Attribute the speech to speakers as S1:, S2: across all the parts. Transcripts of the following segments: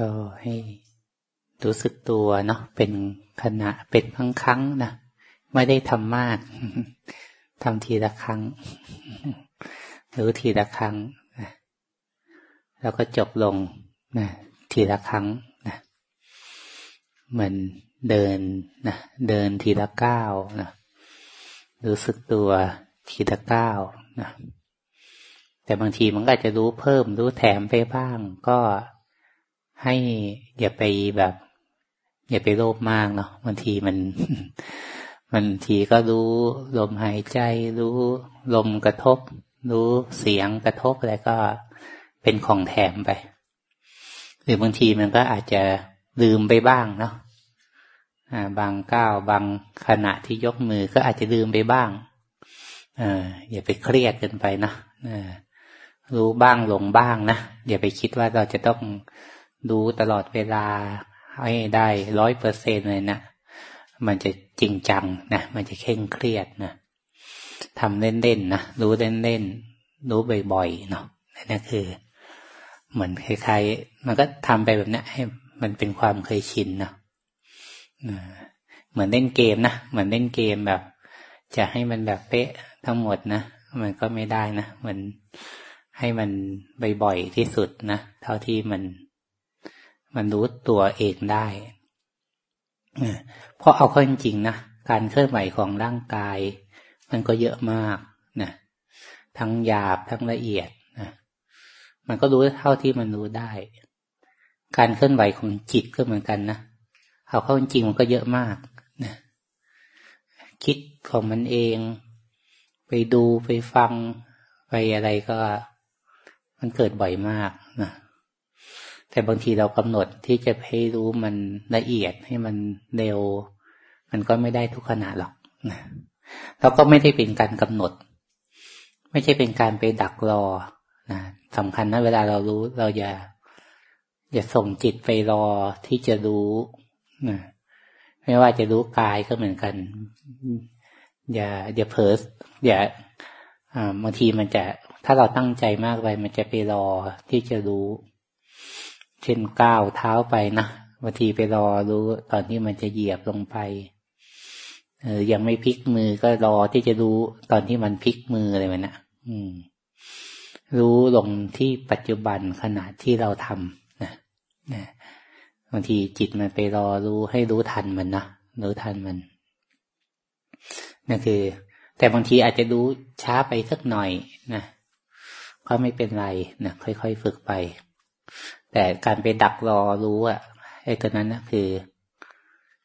S1: ก็ให้รู้สึกตัวเนาะเป็นขณะเป็นครั้งครั้งนะไม่ได้ทำมากทำทีละครั้งหรือทีละครั้งนะแล้วก็จบลงนะทีละครั้งนะเหมือนเดินนะเดินทีละก้าวนะรู้สึกตัวทีละก้าวนะแต่บางทีมันก็จะรู้เพิ่มรู้แถมไปบ้าง ก็ ให้อย่าไปแบบ อย่าไปโลภมากเนาะบางทีมันบางทีก็รู้ลมหายใจ รู้ลมกระทบ รู้เสียงกระทบอะไรก็เป็นของแถมไป หรือบางทีมันก็อาจจะลืมไปบ้างเนาะบางก้าวบางขณะที่ยกมือก็อาจจะลืมไปบ้างออย่าไปเครียดเกินไปนะรู้บ้างหลงบ้างนะอย่าไปคิดว่าเราจะต้อง รู้ตลอดเวลาให้ได้ร้อยเปอร์เซ็นเลยนะ มันจะจริงจังนะ มันจะเคร่งเครียดนะทำเล่นๆนะ รู้เล่นๆ รู้บ่อยๆ เนาะนั่นคือ เหมือนคล้ายๆ มันก็ทำไปแบบนี้ให้มันเป็นความเคยชินเนาะเหมือนเล่นเกมนะ เหมือนเล่นเกมแบบ จะให้มันแบบเป๊ะทั้งหมดนะ มันก็ไม่ได้นะมือนให้มันบ่อยๆที่สุดนะ เท่าที่มัน มันรู้ตัวเองได้เพราะเอาเข้าจริงๆนะการเคลื่อนไหวของร่างกาย มันก็เยอะมากนะทั้งหยาบทั้งละเอียดนะมันก็รู้เท่าที่มันรู้ได้ การเคลื่อนไหวของจิตก็เหมือนกันนะเอาเข้าจริงมันก็เยอะมากนะคิดของมันเอง ไปดูไปฟังไปอะไรก็ มันเกิดบ่อยมากนะ แต่บางทีเรากำหนดที่จะให้รู้มันละเอียดให้มันเร็ว มันก็ไม่ได้ทุกขณะหรอกนะเราก็ไม่ได้เป็นการกำหนด ไม่ใช่เป็นการไปดักรอนะสำคัญนะเวลาเรารู้เราอย่าอย่าส่งจิตไปรอที่จะรู้นะไม่ว่าจะรู้กายก็เหมือนกัน อย่าอย่าเพิร์สอย่าบางทีมันจะถ้าเราตั้งใจมากไปมันจะไปรอที่จะรู้ เช่นก้าวเท้าไปนะบางทีไปรอรู้ตอนที่มันจะเหยียบลงไปเออยังไม่พลิกมือก็รอที่จะรู้ตอนที่มันพลิกมืออะไรมันนะอืม รู้ลงที่ปัจจุบันขณะที่เราทำนะนะบางทีจิตมันไปรอรู้ให้รู้ทันมันนะรู้ทันมันนั่นคือ แต่บางทีอาจจะรู้ช้าไปสักหน่อยนะก็ไม่เป็นไรนะค่อยๆฝึกไป แต่การไปดักรอรู้อะไอ้ตัวนั้นนะคือ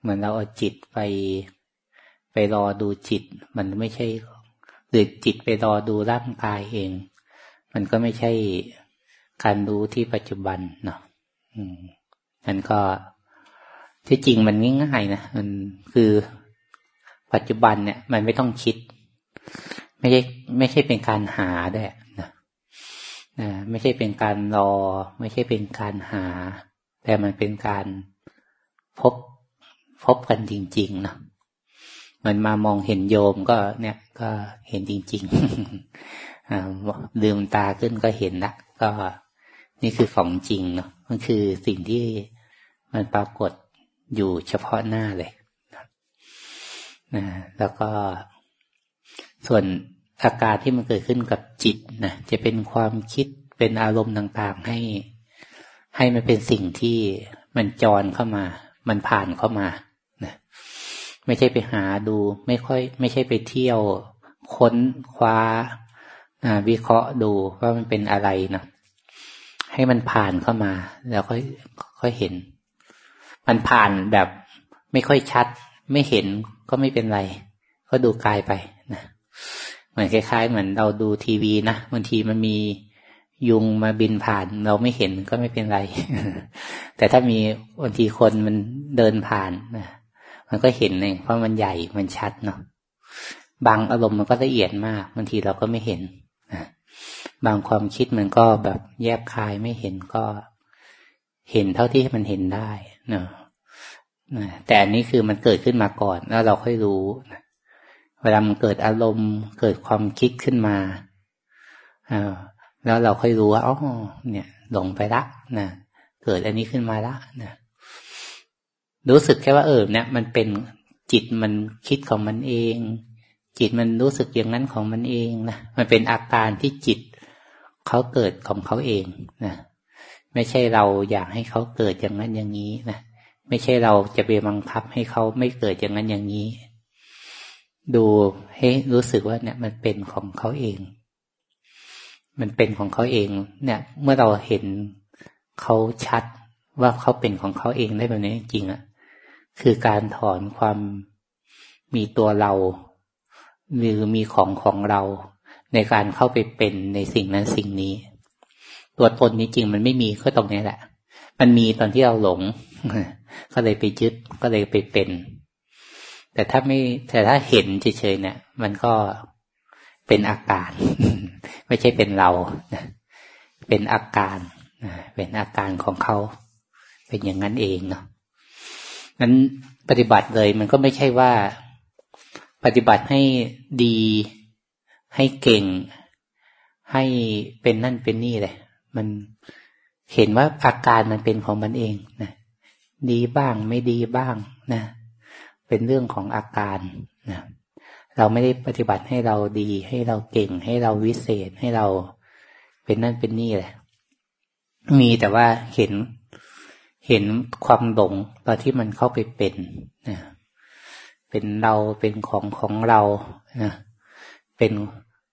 S1: เหมือนเราเอาจิตไปไปรอดูจิต มันไม่ใช่หรือจิตไปรอดูร่างกายเอง มันก็ไม่ใช่การรู้ที่ปัจจุบันเนาะอืมนันก็ที่จริงมันง่ายๆนะมันคือปัจจุบันเนี่ย มันไม่ต้องคิด ไม่ใช่ไม่ใช่เป็นการหาด้วย นะไม่ใช่เป็นการรอ ไม่ใช่เป็นการหา แต่มันเป็นการพบพบกันจริงๆเนาะมันมามองเห็นโยมก็เนี่ยก็เห็นจริงๆลืมตาขึ้นก็เห็นละก็นี่คือของจริงเนาะมันคือสิ่งที่มันปรากฏอยู่เฉพาะหน้าเลยนะแล้วก็ส่วน อาการที่มันเกิดขึ้นกับจิตนะจะเป็นความคิดเป็นอารมณ์ต่างๆ ให้ ให้มันเป็นสิ่งที่มันจรเข้ามา มันผ่านเข้ามานะไม่ใช่ไปหาดู ไม่ค่อย ไม่ใช่ไปเที่ยวค้นคว้าวิเคราะห์ดูว่ามันเป็นอะไรนะให้มันผ่านเข้ามา แล้วค่อยค่อยเห็น มันผ่านแบบไม่ค่อยชัด ไม่เห็นก็ไม่เป็นไร ก็ดูกายไปนะ มือนคล้ายๆ เหมือนเราดูทีวีนะบางทีมันมียุงมาบินผ่าน เราไม่เห็นก็ไม่เป็นไร แต่ถ้ามีบางทีคนมันเดินผ่านนะมันก็เห็นเองเพราะมันใหญ่มันชัดเนาะบางอารมณ์มันก็ละเอียดมากบางทีเราก็ไม่เห็นบางความคิดมันก็แบบแยบคายไม่เห็นก็เห็นเท่าที่มันเห็นได้เนาะแต่อันนี้คือมันเกิดขึ้นมาก่อนแล้วเราค่อยรู้ เวลามันเกิดอารมณ์เกิดความคิดขึ้นมาแล้วเราค่อยรู้ว่าอ๋อเนี่ย หลงไปละนะเกิดอันนี้ขึ้นมาละนะรู้สึกแค่ว่าเออเนี่ย มันเป็นจิตมันคิดของมันเอง จิตมันรู้สึกอย่างนั้นของมันเองนะมันเป็นอาการที่จิตเขาเกิดของเขาเองนะไม่ใช่เราอยากให้เขาเกิดอย่างนั้นอย่างนี้นะไม่ใช่เราจะไปบังคับให้เขาไม่เกิดอย่างนั้นอย่างนี้ ดูให้รู้สึกว่าเนี่ย มันเป็นของเขาเอง มันเป็นของเขาเอง เนี่ย เมื่อเราเห็นเขาชัดว่าเขาเป็นของเขาเองได้แบบนี้จริงอะ่ะ คือการถอนความมีตัวเราหรือมีของของเรา ในการเข้าไปเป็นในสิ่งนั้นสิ่งนี้ ตัวตนนี้จริงมันไม่มีก็ตรงนี้แหละ มันมีตอนที่เราหลง ก็เลยไปยึดก็เลยไปเป็น แต่ถ้าไม่แต่ถ้าเห็นเฉยๆเนี่ย มันก็เป็นอาการ ไม่ใช่เป็นเรา เป็นอาการเป็นอาการของเขา เป็นอย่างนั้นเองเนาะนั้นปฏิบัติเลย มันก็ไม่ใช่ว่าปฏิบัติให้ดี ให้เก่ง ให้เป็นนั่นเป็นนี่เลย มันเห็นว่าอาการมันเป็นของมันเองนะดีบ้างไม่ดีบ้างนะ เป็นเรื่องของอาการนะเราไม่ได้ปฏิบัติให้เราดี ให้เราเก่ง ให้เราวิเศษให้เราเป็นนั่นเป็นนี่แหละ มีแต่ว่าเห็นเห็นความหลงตอนที่มันเข้าไปเป็นนะเป็นเราเป็นของของเรานะเป็น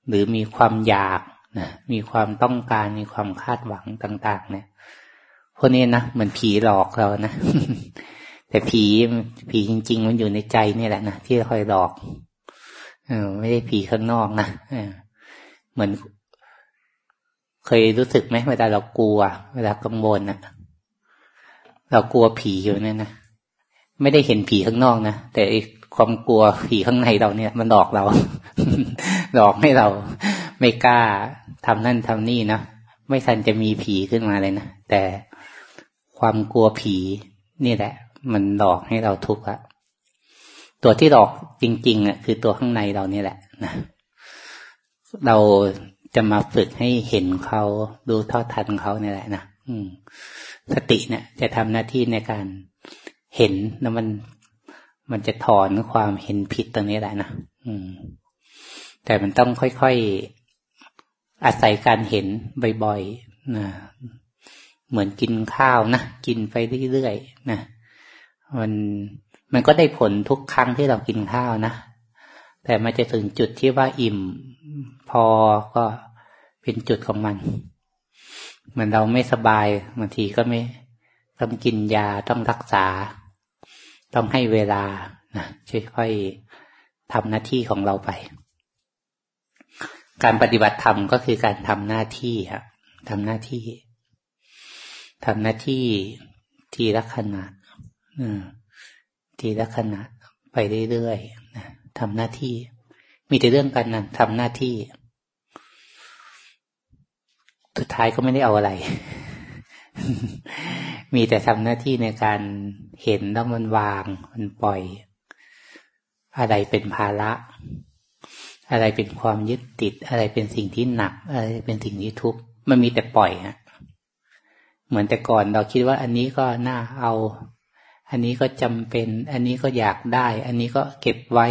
S1: หรือมีความอยากนะมีความต้องการมีความคาดหวังต่าง ๆ เนี่ยพวกนี้นะเหมือนผีหลอกเรานะ แต่ผีผีจริง ๆ มันอยู่ในใจนี่แหละนะที่คอยหลอกอไม่ได้ผีข้างนอกนะเหมือน เคยรู้สึกไหมเวลาเรากลัว เวลากังวลนะเรากลัวผีอยู่เนี่ยนะไม่ได้เห็นผีข้างนอกนะแต่ความกลัวผีข้างในเราเนี่ย มันหลอกเรา หลอกให้เราไม่กล้าทำนั่นทำนี่นะไม่ทันจะมีผีขึ้นมาเลยนะแต่ความกลัวผีนี่แหละ มันหลอกให้เราทุกข์ละตัวที่หลอกจริงๆอะคือตัวข้างในเรานี่แหละนะเราจะมาฝึกให้เห็นเขาดูเท่าทันเขาเนี่แหละนะอืม สติเนี่ย จะทำหน้าที่ในการเห็นแล้วมันมันจะถอนความเห็นผิดตรงนี้แหละนะอืม แต่มันต้องค่อยๆอาศัยการเห็นบ่อยๆนะเหมือนกินข้าวนะกินไปเรื่อยๆนะ มันมันก็ได้ผลทุกครั้งที่เรากินข้าวนะ แต่มันจะถึงจุดที่ว่าอิ่ม พอก็เป็นจุดของมัน เหมือนเราไม่สบายบางทีก็ไม่ต้องกินยาต้องรักษา ต้องให้เวลานะค่อยๆทำหน้าที่ของเราไป การปฏิบัติธรรมก็คือการทำหน้าที่ครับทำหน้าที่ทำหน้าที่ทีละขณะ ทีละขณะไปเรื่อยๆทำหน้าที่ มีแต่เรื่องการทำหน้าที่สุดท้ายก็ไม่ได้เอาอะไร มีแต่ทำหน้าที่ในการเห็นแล้วมันวาง มันปล่อย อะไรเป็นภาระ อะไรเป็นความยึดติด อะไรเป็นสิ่งที่หนัก อะไรเป็นสิ่งที่ทุกข์ มันมีแต่ปล่อยฮะ เหมือนแต่ก่อนเราคิดว่าอันนี้ก็น่าเอา อันนี้ก็จำเป็น อันนี้ก็อยากได้ อันนี้ก็เก็บไว้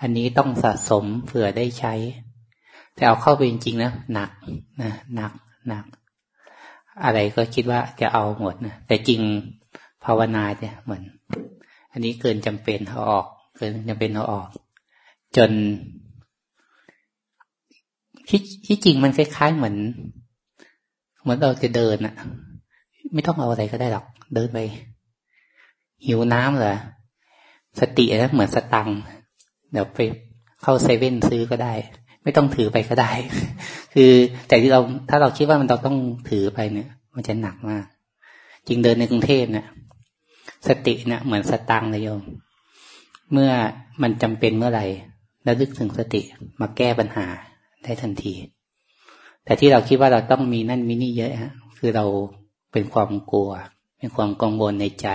S1: อันนี้ต้องสะสมเผื่อได้ใช้ แต่เอาเข้าไปจริงๆนะหนักนะหนักหนัก อะไรก็คิดว่าจะเอาหมดนะแต่จริงภาวนาเนี่ยเหมือน อันนี้เกินจำเป็นเอาออก เกินจำเป็นเอาออก จนที่ที่จริงมันคล้ายๆเหมือน เหมือนเราจะเดินอะไม่ต้องเอาอะไรก็ได้หรอก เดินไป หิวน้ำเหรอสตินะเหมือนสตังเดี๋ยวไปเข้าเซเว่นซื้อก็ได้ ไม่ต้องถือไปก็ได้ คือแต่ที่เราถ้าเราคิดว่ามันเราต้องถือไปเนี่ย มันจะหนักมาก จริงเดินในกรุงเทพเนี่ยสติเนี่ยเหมือนสตังเลยโยม เมื่อมันจำเป็นเมื่อไหร่แล้วลึกถึงสติมาแก้ปัญหาได้ทันที แต่ที่เราคิดว่าเราต้องมีนั่นมีนี่เยอะฮะคือเราเป็นความกลัว เป็นความกังวลในใจ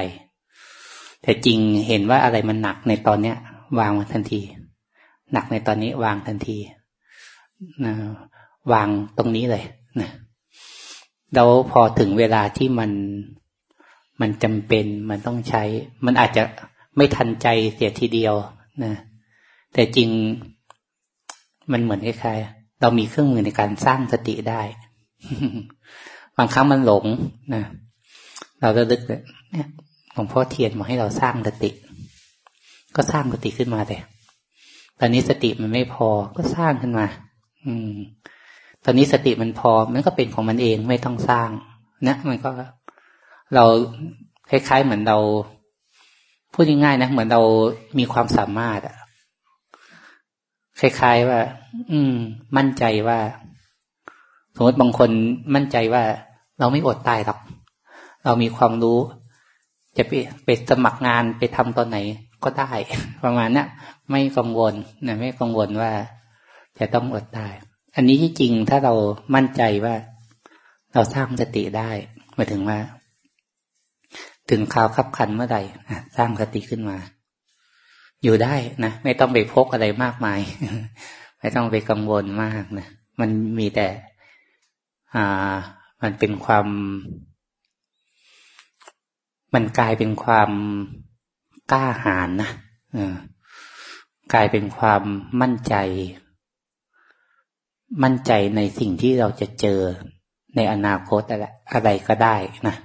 S1: แต่จริงเห็นว่าอะไรมันหนักในตอนเนี้ย วางมันทันที หนักในตอนนี้วางทันทีนะวางตรงนี้เลยนะแล้วพอถึงเวลาที่มันมันจำเป็นมันต้องใช้ มันอาจจะไม่ทันใจเสียทีเดียวนะแต่จริงมันเหมือนคล้ายๆเรามีเครื่องมือในการสร้างสติได้ บางครั้งมันหลงนะเราจะลึกเลยเนี่ย หลวงพ่อเทียนมาให้เราสร้างสติ ก็สร้างสติขึ้นมาแต่ตอนนี้สติมันไม่พอก็สร้างขึ้นมา อืม ตอนนี้สติมันพอมันก็เป็นของมันเองไม่ต้องสร้างนะมันก็เราคล้ายๆเหมือนเรา พูดง่ายๆนะเหมือนเรามีความสามารถอะคล้ายๆว่า อืม มั่นใจว่า สมมติบางคนมั่นใจว่า เราไม่อดตายหรอก เรามีความรู้ จะไปไปสมัครงานไปทำตอนไหนก็ได้ ประมาณนี้ไม่กังวลนะไม่กังวลว่า จะต้องอดตาย อันนี้ที่จริงถ้าเรามั่นใจว่า เราสร้างสติได้หมายถึงว่า ถึงข่าวขับขันเมื่อใดสร้างสติขึ้นมา อยู่ได้นะไม่ต้องไปพกอะไรมากมาย ไม่ต้องไปกังวลมากนะมันมีแต่ อ่า มันเป็นความ มันกลายเป็นความกล้าหาญนะกลายเป็นความมั่นใจ มั่นใจในสิ่งที่เราจะเจอในอนาคตอะไรอะไรก็ได้นะ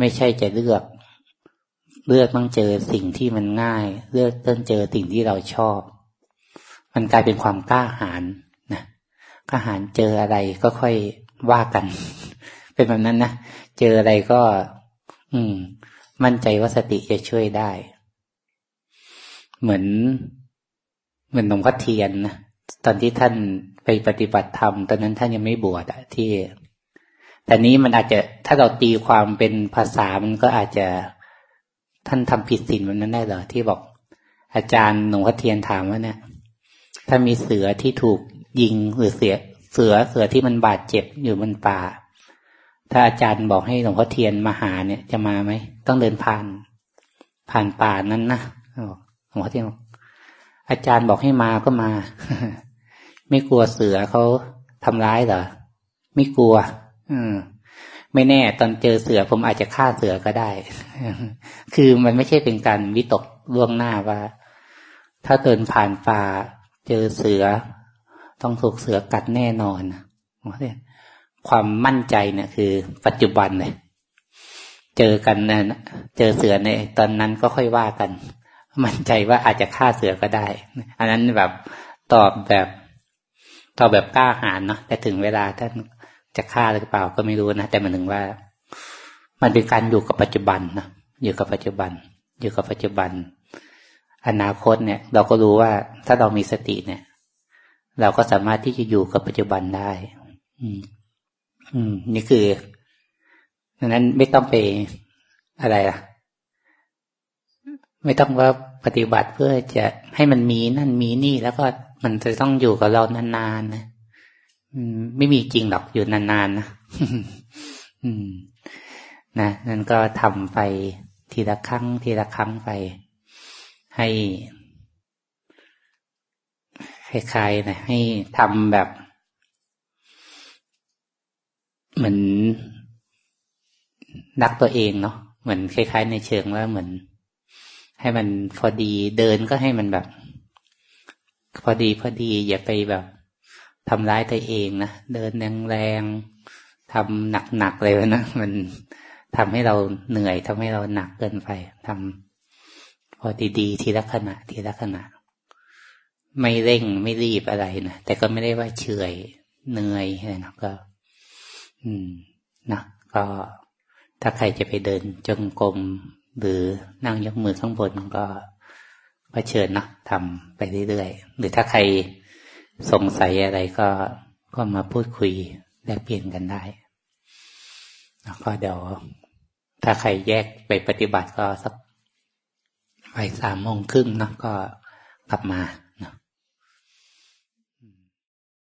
S1: ไม่ใช่จะเลือก เลือกต้องเจอสิ่งที่มันง่าย เลือกต้องเจอสิ่งที่เราชอบ มันกลายเป็นความกล้าหาญนะกล้าหาญเจออะไรก็ค่อยว่ากัน เป็นแบบนั้นนะเจออะไรก็ อืม มั่นใจว่าสติจะช่วยได้ เหมือน เหมือนหลวงพ่อเทียนนะตอนที่ท่านไปปฏิบัติธรรมตอนนั้นท่านยังไม่บวชอะที่ แต่นี้มันอาจจะถ้าเราตีความเป็นภาษามันก็อาจจะท่านทำผิดศีลวันนั้นได้เหรอที่บอก อาจารย์หลวงพ่อเทียนถามว่าเนี่ย ถ้ามีเสือที่ถูกยิงหรือเสือเสือเสือที่มันบาดเจ็บอยู่บนป่า ถ้าอาจารย์บอกให้หลวงพ่อเทียนมาหาเนี่ยจะมาไหมต้องเดินผ่าน ผ่านป่านั้นนะหลวงพ่อเทียนอาจารย์บอกให้มาก็มา ไม่กลัวเสือเขาทำร้ายเหรอไม่กลัว อืมไม่แน่ตอนเจอเสือผมอาจจะฆ่าเสือก็ได้ คือมันไม่ใช่เป็นการวิตกล่วงหน้าว่า ถ้าเดินผ่านป่าเจอเสือ ต้องถูกเสือกัดแน่นอน ความมั่นใจเนี่ยคือ ปัจจุบันเลยเจอกันนะเจอเสือในตอนนั้นก็ค่อยว่ากัน มั่นใจว่าอาจจะฆ่าเสือก็ได้ อันนั้นแบบตอบแบบตอบแบบกล้าหาญเนาะแต่ถึงเวลาท่านจะฆ่าหรือเปล่าก็ไม่รู้นะแต่มันถึงว่า มันเป็นการอยู่กับปัจจุบันนะอยู่กับปัจจุบัน อยู่กับปัจจุบัน อนาคตเนี่ย เราก็รู้ว่าถ้าเรามีสติเนี่ย เราก็สามารถที่จะอยู่กับปัจจุบันได้ อืม อืม นี่คือดังนั้นไม่ต้องไปอะไรล่ะ ไม่ต้องว่าปฏิบัติเพื่อจะให้มันมีนั่นมีนี่แล้วก็มันจะต้องอยู่กับเรานานๆนะไม่มีจริงหรอกอยู่นานๆนะนะนั่นก็ทำไปทีละครั้ง ทีละครั้งไป ให้คล้ายๆนะให้ทำแบบ เหมือนนักตัวเองเนาะเหมือนคล้าย ๆ ในเชิงว่าเหมือน ให้มันพอดีเดินก็ให้มันแบบ พอดีพอดีอย่าไปแบบทำร้ายตัวเองนะเดินแรงๆทำหนักๆเลยนะมันทำให้เราเหนื่อยทำให้เราหนักเกินไปทำพอดีๆทีละขณะ ทีละขณะ ไม่เร่งไม่รีบอะไรนะแต่ก็ไม่ได้ว่าเฉยเหนื่อยอะไรนะก็ อืมนะก็ถ้าใครจะไปเดินจงกรมหรือนั่งยกมือข้างบนก็ก็เชิญนะทำไปเรื่อยๆ หรือถ้าใครสงสัยอะไรก็ก็มาพูดคุยแลกเปลี่ยนกันได้แล้วก็เดี๋ยว ถ้าใครแยกไปปฏิบัติก็สักไปสามโมงครึ่งนะก็กลับมา